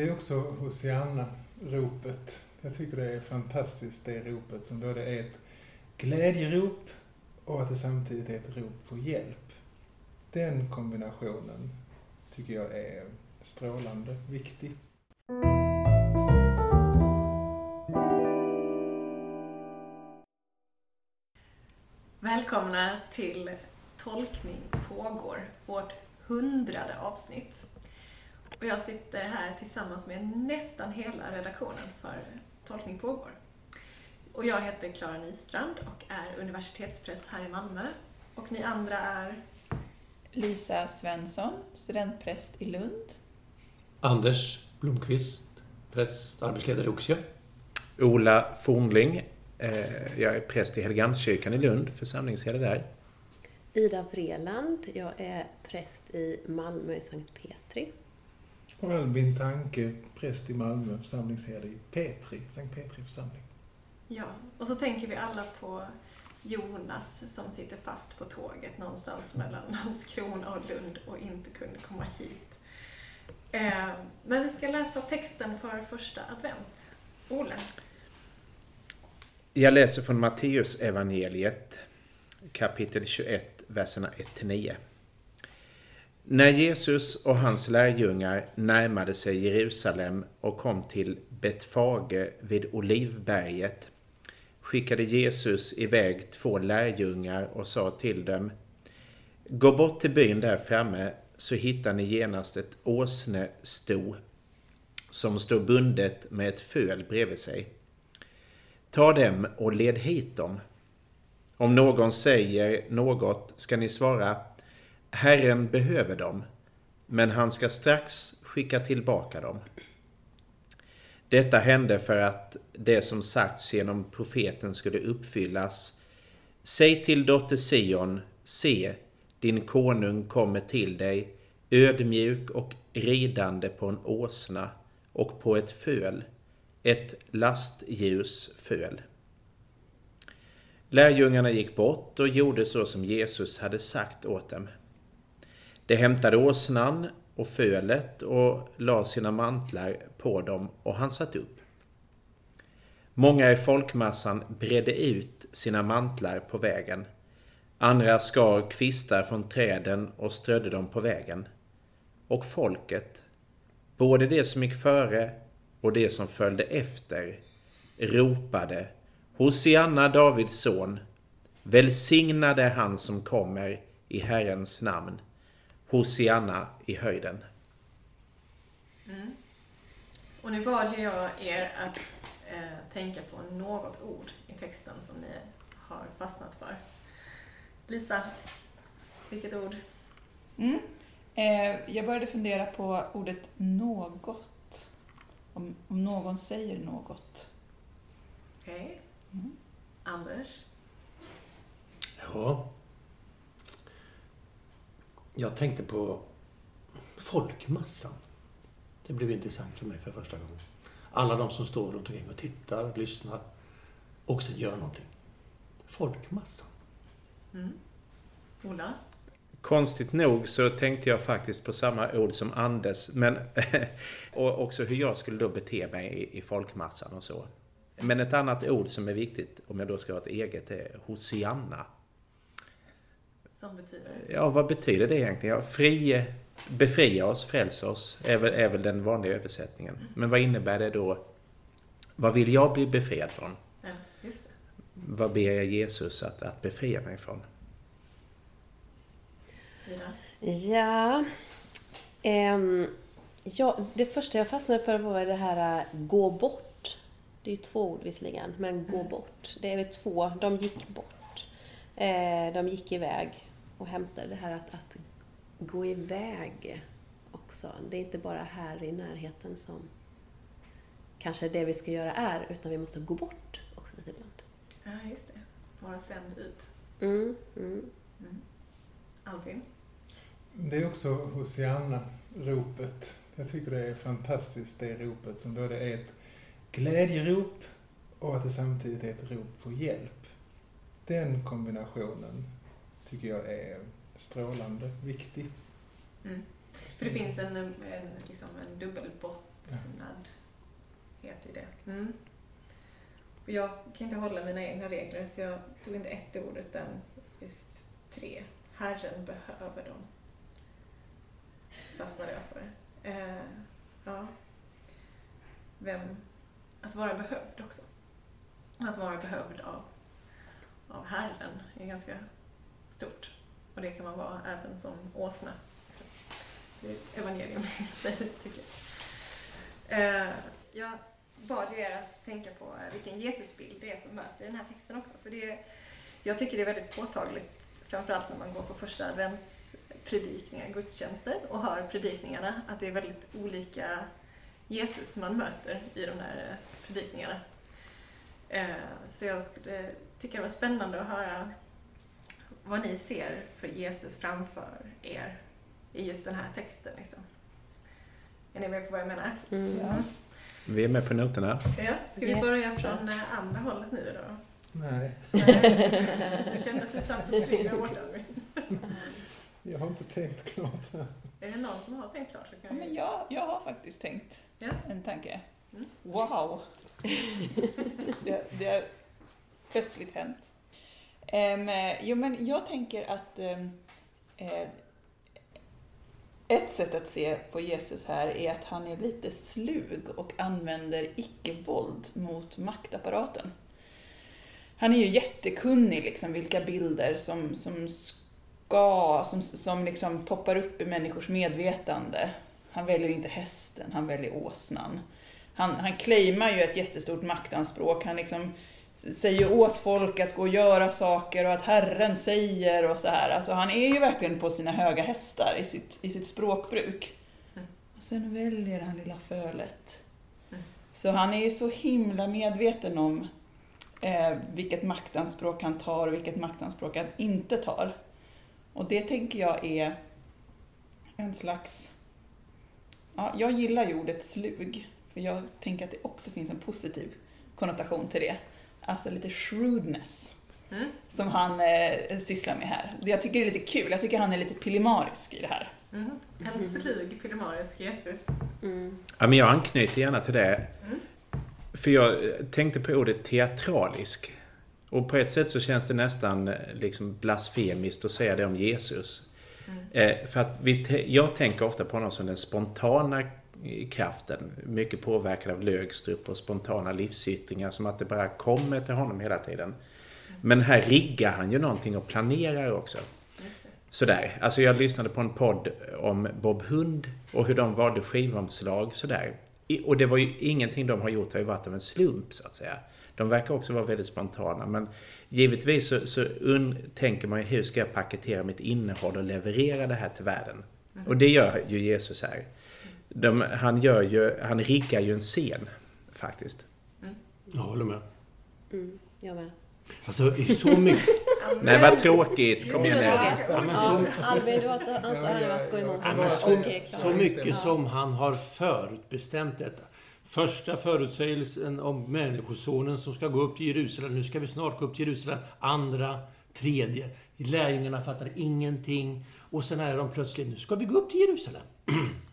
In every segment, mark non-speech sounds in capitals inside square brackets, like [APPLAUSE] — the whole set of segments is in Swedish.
Det är också Hosianna-ropet. Jag tycker det är fantastiskt det ropet som både är ett glädjerop och att det samtidigt är ett rop på hjälp. Den kombinationen tycker jag är strålande viktig. Välkomna till Tolkning pågår, vårt hundrade avsnitt. Och jag sitter här tillsammans med nästan hela redaktionen för Tolkning pågår. Och jag heter Klara Nystrand och är universitetspräst här i Malmö. Och ni andra är? Lisa Svensson, studentpräst i Lund. Anders Blomqvist, präst, arbetsledare i Oxie. Ola Fornling, eh, jag är präst i Helgandskyrkan i Lund, församlingsherde där. Ida Vreland, jag är präst i Malmö i Sankt Petri. Och Albin Tanke, präst i Malmö, församlingsherde i Petri, Sankt Petri församling. Ja, och så tänker vi alla på Jonas som sitter fast på tåget någonstans mellan [LAUGHS] Landskrona och Lund och inte kunde komma hit. Eh, men vi ska läsa texten för första advent. Ole? Jag läser från Matteus evangeliet kapitel 21, verserna 1-9. När Jesus och hans lärjungar närmade sig Jerusalem och kom till Betfage vid Olivberget skickade Jesus iväg två lärjungar och sa till dem Gå bort till byn där framme så hittar ni genast ett åsnesto som står bundet med ett föl bredvid sig. Ta dem och led hit dem. Om någon säger något ska ni svara Herren behöver dem, men han ska strax skicka tillbaka dem. Detta hände för att det som sagts genom profeten skulle uppfyllas. Säg till dotter Sion, se, din konung kommer till dig, ödmjuk och ridande på en åsna och på ett föl, ett lastljusföl. Lärjungarna gick bort och gjorde så som Jesus hade sagt åt dem. De hämtade åsnan och fölet och la sina mantlar på dem och han satt upp. Många i folkmassan bredde ut sina mantlar på vägen. Andra skar kvistar från träden och strödde dem på vägen. Och folket, både det som gick före och det som följde efter, ropade Hosianna Davids son, välsignade han som kommer i Herrens namn. Hosianna i höjden. Mm. Och nu bad jag er att eh, tänka på något ord i texten som ni har fastnat för. Lisa, vilket ord? Mm. Eh, jag började fundera på ordet något. Om, om någon säger något. Okej. Okay. Mm. Anders? Ja. Jag tänkte på folkmassan. Det blev intressant för mig för första gången. Alla de som står runt omkring och tittar, lyssnar och sen gör någonting. Folkmassan. Mm. Ola? Konstigt nog så tänkte jag faktiskt på samma ord som Anders. Men, [LAUGHS] och också hur jag skulle då bete mig i, i folkmassan och så. Men ett annat ord som är viktigt, om jag då ska ha ett eget, är Hosianna. Som betyder? Ja, vad betyder det egentligen? Ja, fri, befria oss, frälsa oss, är väl, är väl den vanliga översättningen. Mm. Men vad innebär det då? Vad vill jag bli befriad från? Ja, just det. Vad ber jag Jesus att, att befria mig från? Ida? Ja, um, ja, det första jag fastnade för var det här gå bort. Det är ju två ord visserligen, men gå bort. Det är väl två, de gick bort. Eh, de gick iväg och hämtade det här att, att gå iväg också. Det är inte bara här i närheten som kanske det vi ska göra är, utan vi måste gå bort också ibland. Ja, just det. Vara sänd ut. Mm, mm. Mm. Albin? Det är också Hosianna-ropet. Jag tycker det är fantastiskt det ropet som både är ett glädjerop och att det samtidigt är ett rop på hjälp. Den kombinationen tycker jag är strålande viktig. Mm. För det finns en, en, liksom en dubbelbottnadhet ja. i det. Mm. Och jag kan inte hålla mina egna regler så jag tog inte ett ord utan just tre. Herren behöver dem. Fastnade jag för. Eh, ja. Vem, att vara behövd också. Att vara behövd av, av Herren är ganska stort. Och det kan man vara även som åsna. Det är ett evangelium [LAUGHS] i sig, tycker jag. Eh, jag bad ju er att tänka på vilken Jesusbild det är som möter den här texten också. För det, jag tycker det är väldigt påtagligt, framförallt när man går på första adventspredikningar, gudstjänster, och hör predikningarna, att det är väldigt olika Jesus man möter i de där eh, predikningarna. Eh, så jag skulle tycka det var spännande att höra vad ni ser för Jesus framför er i just den här texten. Liksom. Är ni med på vad jag menar? Mm. Ja. Vi är med på noterna. Ja, ska vi Yes. börja från eh, andra hållet nu då? Nej, Jag kände att du satt så trygg där borta. jag har inte tänkt klart. Är det någon som har tänkt klart så Ja, men jag, jag har faktiskt tänkt Ja. en tanke. Mm. Wow! det, det har plötsligt hänt. Um, jo, men jag tänker att um, eh, ett sätt att se på Jesus här är att han är lite slug och använder icke-våld mot maktapparaten. Han är ju jättekunnig liksom vilka bilder som, som ska, som, som liksom poppar upp i människors medvetande. Han väljer inte hästen, han väljer åsnan. Han, han claimar ju ett jättestort maktanspråk. Han liksom säger åt folk att gå och göra saker och att Herren säger och så här. Alltså han är ju verkligen på sina höga hästar i sitt, i sitt språkbruk. Mm. Och sen väljer han lilla fölet. Mm. Så han är ju så himla medveten om eh, vilket maktanspråk han tar och vilket maktanspråk han inte tar. Och det tänker jag är en slags... Ja, jag gillar ju ordet slug, för jag tänker att det också finns en positiv konnotation till det. Alltså lite shrewdness Mm. som han eh, sysslar med här. Jag tycker det är lite kul, jag tycker han är lite pillemarisk i det här. Mm. En slug pillemarisk Jesus. Mm. Ja, men jag anknyter gärna till det. Mm. För jag tänkte på ordet teatralisk. Och på ett sätt så känns det nästan eh, liksom blasfemiskt att säga det om Jesus. Mm. Eh, för att vi jag tänker ofta på honom som den spontana eh, kraften. Mycket påverkad av Lögstrup och spontana livsyttringar. Som att det bara kommer till honom hela tiden. Men här riggar han ju någonting och planerar också. Det. Sådär. Alltså jag lyssnade på en podd om Bob Hund och hur de valde skivomslag sådär. Och det var ju ingenting de har gjort har ju varit av en slump så att säga. De verkar också vara väldigt spontana men givetvis så, så un, tänker man ju hur ska jag paketera mitt innehåll och leverera det här till världen? Och det gör ju Jesus här. De, han, gör ju, han riggar ju en scen faktiskt. Jag håller med. Mm. Jag med. Alltså, det är så mycket... Nej vad tråkigt, kom igen nu. Albin, du har Ja, ja, att gå emot. ja, så, så mycket som han har förutbestämt detta. Första förutsägelsen om människosonen som ska gå upp till Jerusalem. Nu ska vi snart gå upp till Jerusalem. Andra, tredje. Lärjungarna fattar ingenting. Och sen är de plötsligt, nu ska vi gå upp till Jerusalem. [CLEARS THROAT]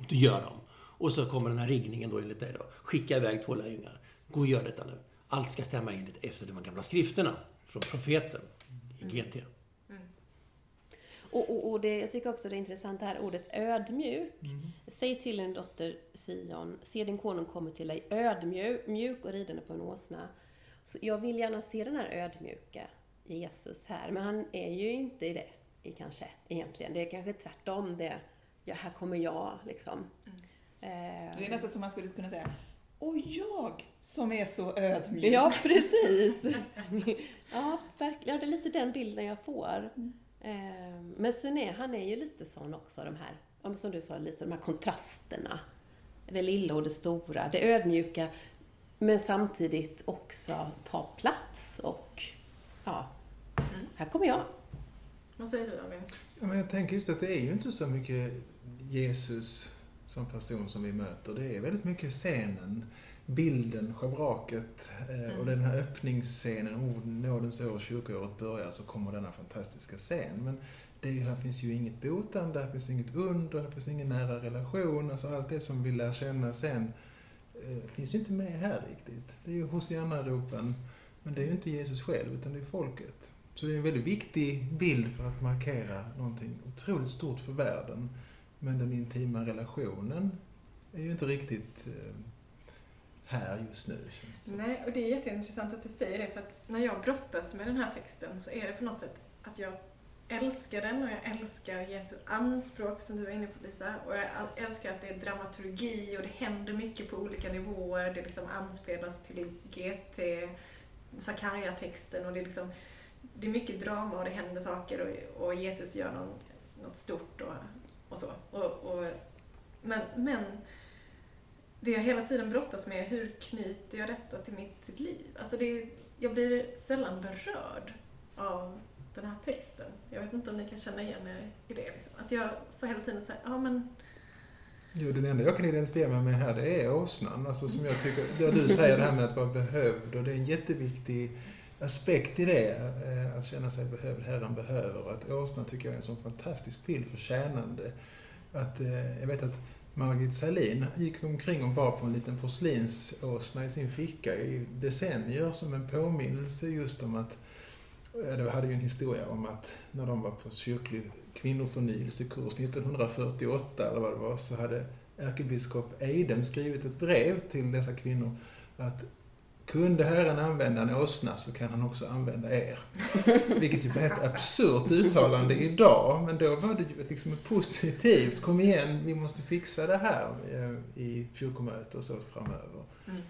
Och det gör de. Och så kommer den här riggningen då enligt dig då. Skicka iväg två lärjungar. Gå och gör detta nu. Allt ska stämma enligt efter de gamla skrifterna. Från profeten i GT. Och, och, och det, jag tycker också det är intressant det här ordet ödmjuk. Säg till din dotter Sion, se din konung kommer till dig ödmjuk mjuk och ridande på en åsna. Så jag vill gärna se den här ödmjuka Jesus här, men han är ju inte i det, i kanske, egentligen. Det är kanske tvärtom det, ja, här kommer jag, liksom. Det är Eh, nästan som man skulle kunna säga Och jag som är så ödmjuk. Ja, precis. [LAUGHS] ja, verkligen. Ja, det är lite den bilden jag får. Mm. Eh, Men sen är han är ju lite sån också, de här, som du sa Lisa, de här kontrasterna. Det lilla och det stora, det ödmjuka, men samtidigt också ta plats och ja, Mm. här kommer jag. Vad säger du Albin? Ja, men jag tänker just att det är ju inte så mycket Jesus som person som vi möter. Det är väldigt mycket scenen, bilden, schabraket eh, och den här öppningsscenen. Oh, nådens år, kyrkoåret börjar, så kommer denna fantastiska scen. Men det här finns ju inget botande, här finns inget under, här finns ingen nära relation. Alltså allt det som vi lär känna sen eh, finns ju inte med här riktigt. Det är ju Hosianna-ropen, men det är ju inte Jesus själv, utan det är folket. Så det är en väldigt viktig bild för att markera någonting otroligt stort för världen. Men den intima relationen är ju inte riktigt eh, här just nu, känns det. Nej, och det är jätteintressant att du säger det, för att när jag brottas med den här texten så är det på något sätt att jag älskar den och jag älskar Jesu anspråk som du var inne på Lisa. Och jag älskar att det är dramaturgi och det händer mycket på olika nivåer. Det liksom anspelas till GT, Zakaria-texten och det är liksom det är mycket drama och det händer saker och, och Jesus gör någon, något stort och, och så. Och, och, men, men det jag hela tiden brottas med är hur knyter jag detta till mitt liv? Alltså det, jag blir sällan berörd av den här texten. Jag vet inte om ni kan känna igen er i det. Liksom. Att jag får hela tiden säga, ja men Jo, den enda jag kan identifiera mig med här, det är åsnan. Alltså som jag tycker, där du säger det här med att vara behövd och det är en jätteviktig aspekt i det. Eh, att känna sig behövd, Herren behöver. Och att åsnan tycker jag är en sån fantastisk bild för tjänande. Att, eh, jag vet att Margit Salin gick omkring och bar på en liten porslinsåsna i sin ficka i decennier som en påminnelse just om att det hade ju en historia om att när de var på kyrklig kvinnoförnyelsekurs 1948 eller vad det var så hade ärkebiskop Eidem skrivit ett brev till dessa kvinnor att kunde Herren använda en åsna så kan han också använda er. Vilket ju blir ett absurt uttalande idag, men då var det ju liksom positivt. Kom igen, vi måste fixa det här eh, i kyrkomöte och så framöver. Mm.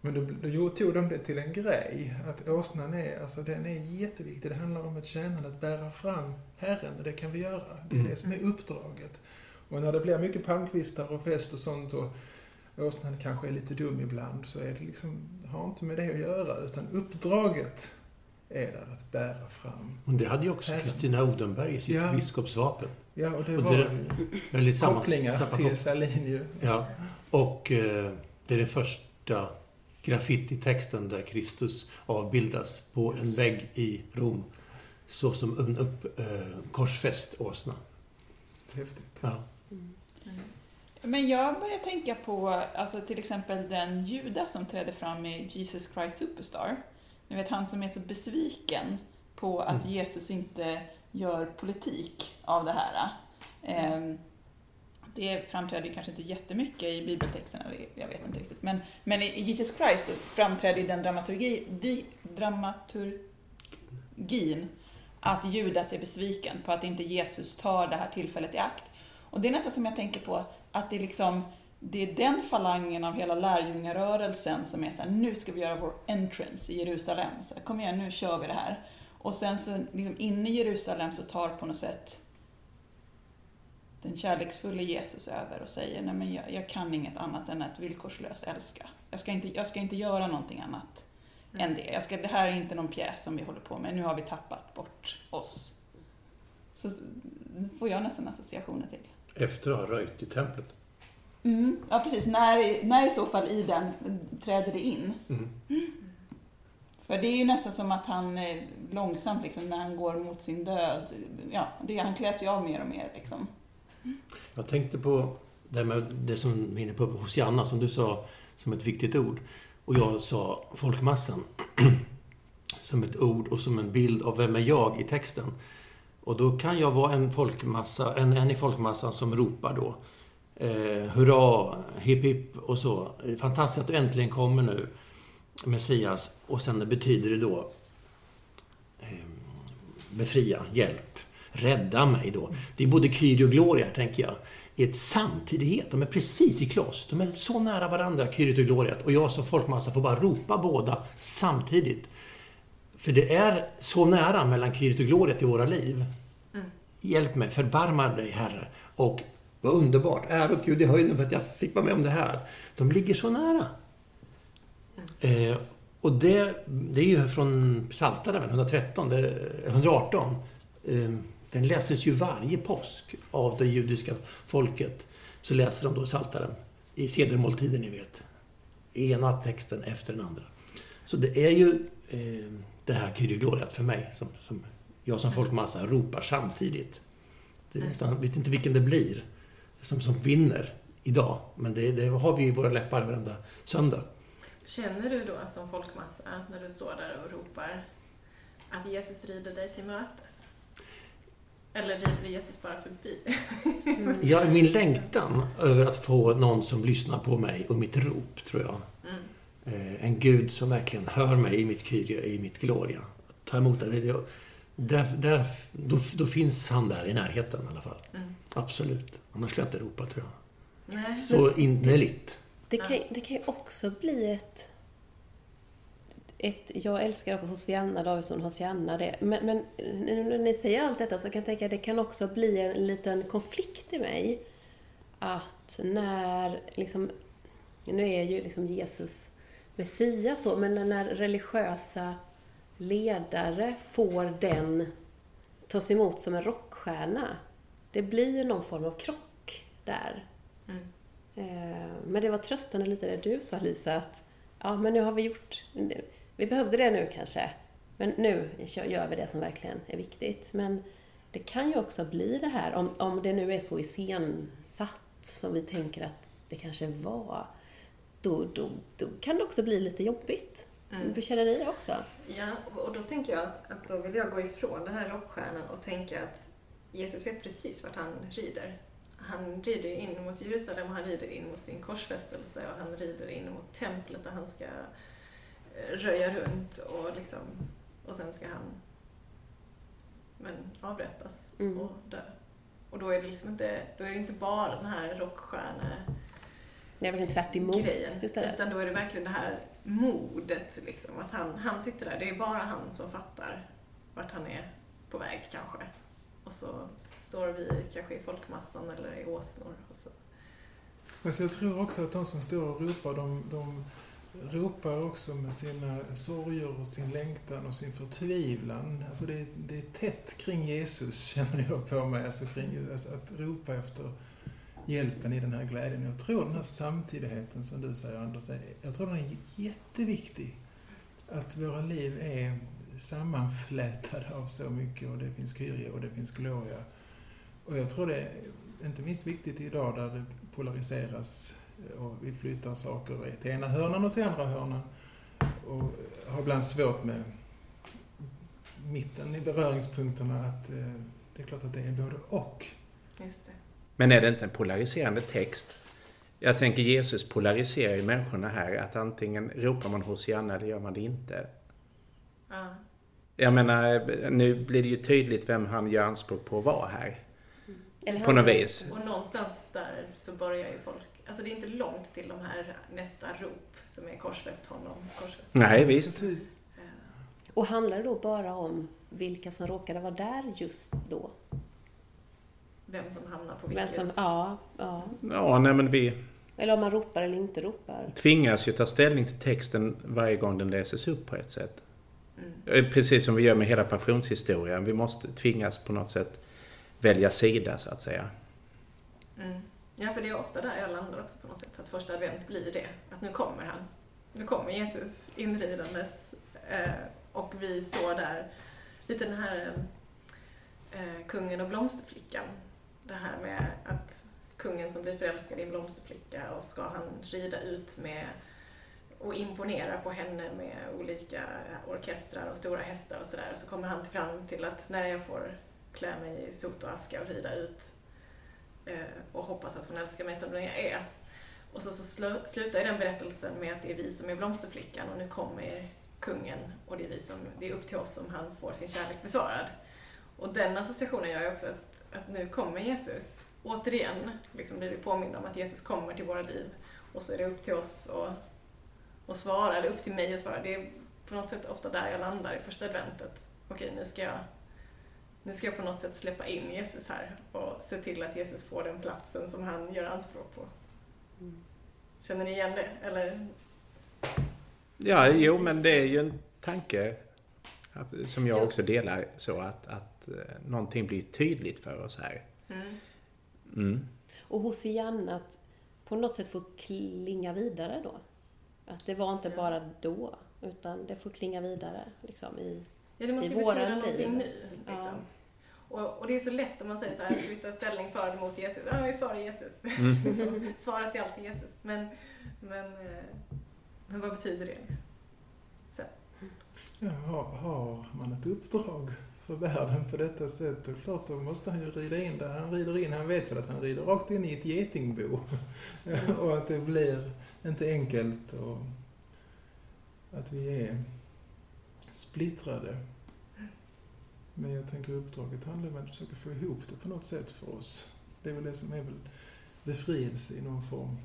Men då, då tog de det till en grej, att åsnan är, alltså den är jätteviktig. Det handlar om ett tjänande, att bära fram Herren, och det kan vi göra. Det är Mm. det som är uppdraget. Och när det blir mycket palmkvistar och fest och sånt och åsnan kanske är lite dum ibland, så är det liksom, har inte med det att göra, utan uppdraget är där att bära fram. Men det hade ju också. Kristina Odenberg i sitt Ja. biskopsvapen. Ja, och det Och var det- ju Väldigt samma, kopplingar samma till. Salin ju. Ja. Och eh, det är den första graffititexten där Kristus avbildas på en vägg i Rom. Så som en upp, eh, korsfäst åsna. Häftigt. Ja. Men jag börjar tänka på alltså till exempel den Judas som trädde fram i Jesus Christ Superstar. Ni vet han som är så besviken på att Mm. Jesus inte gör politik av det här. Ehm, Det framträder kanske inte jättemycket i bibeltexterna, jag vet inte riktigt. Men, men i Jesus Christ framträder den dramaturgi, di, dramaturgin att Judas är besviken på att inte Jesus tar det här tillfället i akt. Och det är nästan som jag tänker på att det är liksom det är den falangen av hela lärjungarörelsen som är så här, nu ska vi göra vår entrance i Jerusalem. Så här, Kom igen, nu kör vi det här. Och sen så liksom inne i Jerusalem så tar på något sätt den kärleksfulla Jesus över och säger, nej men jag, jag kan inget annat än att villkorslöst älska. Jag ska inte, jag ska inte göra någonting annat än det. Jag ska, det här är inte någon pjäs som vi håller på med, nu har vi tappat bort oss. Så får jag nästan associationer till. Efter att ha röjt i templet. Mm, ja precis, när, när i så fall i den träder det in? Mm. För det är ju nästan som att han eh, långsamt, liksom, när han går mot sin död, ja, det, han kläs ju av mer och mer. Liksom. Jag tänkte på det, med det som vi är inne på Hosianna, som du sa som ett viktigt ord. Och jag sa folkmassan [CLEARS THROAT] som ett ord och som en bild av vem är jag i texten. Och då kan jag vara en folkmassa, en, en i folkmassan som ropar då eh, hurra, hipp hipp och så. Fantastiskt att du äntligen kommer nu, Messias. Och sen betyder det då eh, befria, hjälp, rädda mig då. Det är både Kyrie och Gloria, tänker jag, i ett samtidighet. De är precis i kloss. De är så nära varandra, Kyrie och Gloria. Och jag som folkmassa får bara ropa båda samtidigt. För det är så nära mellan Kyrie och Gloria i våra liv. Mm. Hjälp mig, förbarma dig, Herre. Och vad underbart. Ära åt Gud i höjden för att jag fick vara med om det här. De ligger så nära. Eh, och det, det är ju från Psaltaren, 113, det, 118. Eh, den läses ju varje påsk av det judiska folket. Så läser de då Psaltaren i sedermåltiden, ni vet. Ena texten efter den andra. Så det är ju eh, det här Kyrie Gloriat för mig, som, som jag som folkmassa ropar samtidigt. Det är nästan, vet inte vilken det blir, som, som vinner idag. Men det, det har vi i våra läppar varenda söndag. Känner du då som folkmassa, när du står där och ropar, att Jesus rider dig till mötes? Eller rider Jesus bara förbi? Ja, min längtan över att få någon som lyssnar på mig och mitt rop, tror jag. Mm. Eh, en Gud som verkligen hör mig i mitt Kyrie, i mitt Gloria. Ta emot det. där, där, då, då finns han där i närheten i alla fall. Mm. Absolut. Annars skulle jag inte ropa, tror jag. Nej. Så innerligt. Det kan, det kan ju också bli ett... ett jag älskar Hosianna Davidsson, Hosianna det. Men, men nu när ni säger allt detta så kan jag tänka att det kan också bli en liten konflikt i mig. Att när liksom... Nu är ju liksom Jesus Messias så, men när religiösa ledare får den tas emot som en rockstjärna. Det blir ju någon form av krock där. Mm. Eh, Men det var tröstande lite det du sa Lisa, att ja, men nu har vi gjort, vi behövde det nu kanske, men nu gör vi det som verkligen är viktigt. Men det kan ju också bli det här, om, om det nu är så iscensatt som vi tänker att det kanske var, då, då, då kan det också bli lite jobbigt. Mm. Hur känner det också? Ja, och då tänker jag att, att då vill jag gå ifrån den här rockstjärnan och tänka att Jesus vet precis vart han rider. Han rider in mot Jerusalem och han rider in mot sin korsfästelse och han rider in mot templet där han ska eh, röja runt och liksom och sen ska han men avrättas Mm. och dö. Och då är det liksom inte, då är det inte bara den här rockstjärne Det är verkligen tvärt emot grejen. istället. Utan då är det verkligen det här modet, liksom. Att han, han sitter där, det är bara han som fattar vart han är på väg kanske. Och så står vi kanske i folkmassan eller i åsnor och så. Alltså jag tror också att de som står och ropar, de, de ropar också med sina sorger och sin längtan och sin förtvivlan. Alltså det, är- det är tätt kring Jesus, [LAUGHS] känner jag på mig. Alltså kring, alltså att ropa efter hjälpen i den här glädjen. Jag tror den här samtidigheten som du säger Anders, jag tror den är jätteviktig. Att våra liv är sammanflätade av så mycket och det finns Kyrie och det finns Gloria. Och jag tror det är inte minst viktigt idag där det polariseras och vi flyttar saker till ena hörnan och till andra hörnan. Och har ibland svårt med mitten i beröringspunkterna att eh, det är klart att det är både och. Just det. Men är det inte en polariserande text? Jag tänker Jesus polariserar ju människorna här. Att antingen ropar man Hosianna eller gör man det inte. Ja. Jag menar, nu blir det ju tydligt vem han gör anspråk på att vara här. Eller På något vis. Och någonstans där så börjar ju folk, alltså det är inte långt till de här nästa rop som är korsfäst honom, korsfäst Nej, visst. Precis. Och handlar det då bara om vilka som råkade vara där just då? Vem som hamnar på vilket. som, ja, ja. Ja, nej men vi Eller om man ropar eller inte ropar. tvingas ju ta ställning till texten varje gång den läses upp på ett sätt. Mm. Eh, Precis som vi gör med hela passionshistorien. Vi måste tvingas på något sätt välja sida, så att säga. Mm. Ja, för det är ofta där jag landar också på något sätt, att första advent blir det. Att nu kommer han. Nu kommer Jesus inridandes eh, och vi står där, lite den här eh, kungen och blomsterflickan. Det här med att kungen som blir förälskad i en blomsterflicka och ska han rida ut med och imponera på henne med olika orkestrar och stora hästar och sådär. Så kommer han fram till att när jag får klä mig i sot och aska och rida ut eh, och hoppas att hon älskar mig som den jag är. Och så, så slu- slutar ju den berättelsen med att det är vi som är blomsterflickan och nu kommer kungen och det är, vi som, det är upp till oss om han får sin kärlek besvarad. Och den associationen gör ju också att, att nu kommer Jesus. Återigen liksom blir vi påminna om att Jesus kommer till våra liv och så är det upp till oss att, att svara, eller upp till mig att svara. Det är på något sätt ofta där jag landar i första adventet. Okej, nu ska jag nu ska jag på något sätt släppa in Jesus här och se till att Jesus får den platsen som han gör anspråk på. Känner ni igen det? Eller? Ja, jo, men det är ju en tanke som jag också delar. Så att, att eh, någonting blir tydligt för oss här. Mm. Mm. Och Hosianna att på något sätt få klinga vidare då. Att det var inte Ja. bara då, utan det får klinga vidare liksom i... Ja, det måste I ju våra betyda någonting liv. nu. Liksom. Ja. Och, och det är så lätt om man säger så här, ska vi ta ställning för eller mot Jesus? Ja, vi är för Jesus. Mm. [LAUGHS] så, svaret är alltid Jesus. Men, men, eh, men vad betyder det liksom? Så. Ja, har, har man ett uppdrag för världen på detta sätt, och klart då måste han ju rida in där. Han rider in, han vet väl att han rider rakt in i ett getingbo. [LAUGHS] och att det blir inte enkelt och att vi är splittrade. Men jag tänker uppdraget handlar om att försöka få ihop det på något sätt för oss. Det är väl det som är väl befrielse i någon form.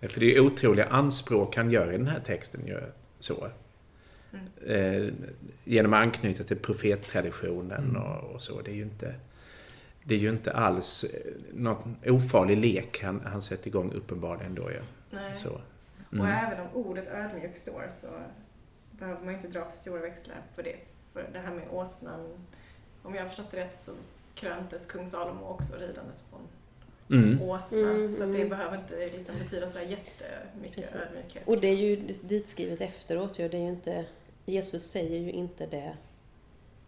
För det är otroliga anspråk han gör i den här texten. ju Eh, genom att anknyta till profettraditionen Mm. och, och så. Det är ju inte, det är ju inte alls eh, någon ofarlig lek han, han sätter igång uppenbarligen då. Ja. Nej. Så. Och Mm. även om ordet ödmjuk står så behöver man inte dra för stora växlar på det. För det här med åsnan, om jag har förstått det rätt så kröntes kung Salomo också ridandes på en Mm. åsna. Mm, så att det mm. behöver inte liksom betyda sådär jättemycket Precis. ödmjukhet. Och det är ju ditskrivet efteråt ju. Det är ju inte, Jesus säger ju inte det.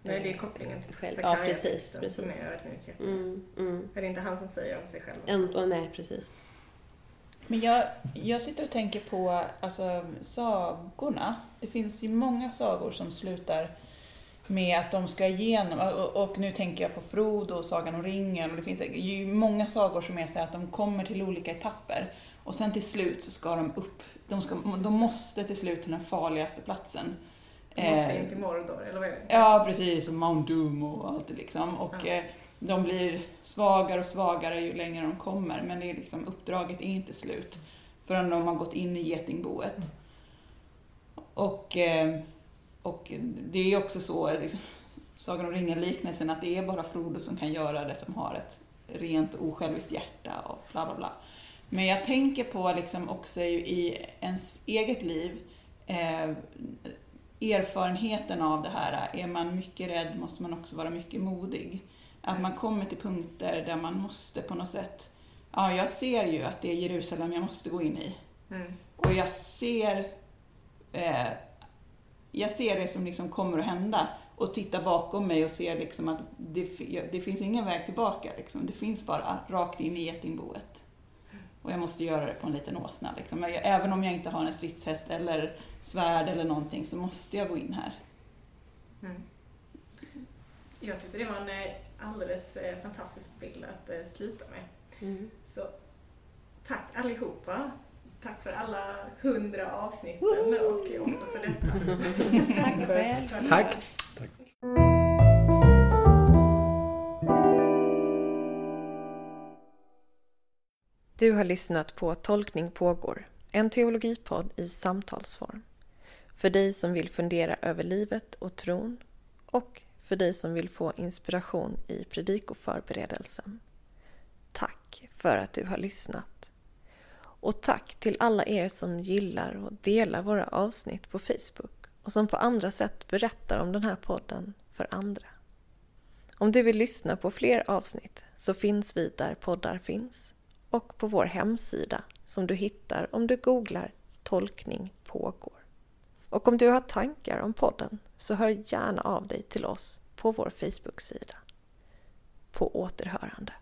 Nej, det är kopplingen till Själv. Ja, Sakarja-texten precis, som precis. är ödmjukhet. Mm, mm. Är det inte han som säger om sig själv? Och nej, precis. Men jag, jag sitter och tänker på alltså, sagorna. Det finns ju många sagor som slutar med att de ska igenom, och, nu tänker jag på Frodo och Sagan om ringen, och det finns ju många sagor som är så att de kommer till olika etapper och sen till slut så ska de upp, de, ska, de måste till slut till den farligaste platsen. Du måste Eh, in till Mordor, eller vad är det? Ja, precis. Och Mount Doom och allt det liksom. Och Ja. eh, de blir svagare och svagare ju längre de kommer. Men det är liksom, uppdraget är inte slut förrän de har gått in i getingboet. Och, eh, och det är också så, liksom, Sagan om ringen-liknelsen, att det är bara Frodo som kan göra det som har ett rent osjälviskt hjärta och bla bla bla. Men jag tänker på liksom också i, i ens eget liv, eh, erfarenheten av det här, är man mycket rädd måste man också vara mycket modig. Att man kommer till punkter där man måste på något sätt, ja jag ser ju att det är Jerusalem jag måste gå in i. Mm. Och jag ser, eh, jag ser det som liksom kommer att hända och tittar bakom mig och ser liksom att det, det finns ingen väg tillbaka. Liksom. Det finns bara rakt in i getingboet. Och jag måste göra det på en liten åsna. Liksom. Men jag- Även om jag inte har en stridshäst eller svärd eller någonting så måste jag gå in här. Mm. Jag tyckte det var en eh, alldeles eh, fantastisk bild att eh, sluta med. Mm. Så tack allihopa. Tack för alla hundra avsnitten Woho! och också för detta. [LAUGHS] Tack själv. Tack! Du har lyssnat på Tolkning pågår, en teologipodd i samtalsform. För dig som vill fundera över livet och tron och för dig som vill få inspiration i predikoförberedelsen. Tack för att du har lyssnat. Och tack till alla er som gillar och delar våra avsnitt på Facebook och som på andra sätt berättar om den här podden för andra. Om du vill lyssna på fler avsnitt så finns vi där poddar finns och på vår hemsida som du hittar om du googlar Tolkning pågår. Och om du har tankar om podden så hör gärna av dig till oss på vår Facebook-sida. På återhörande.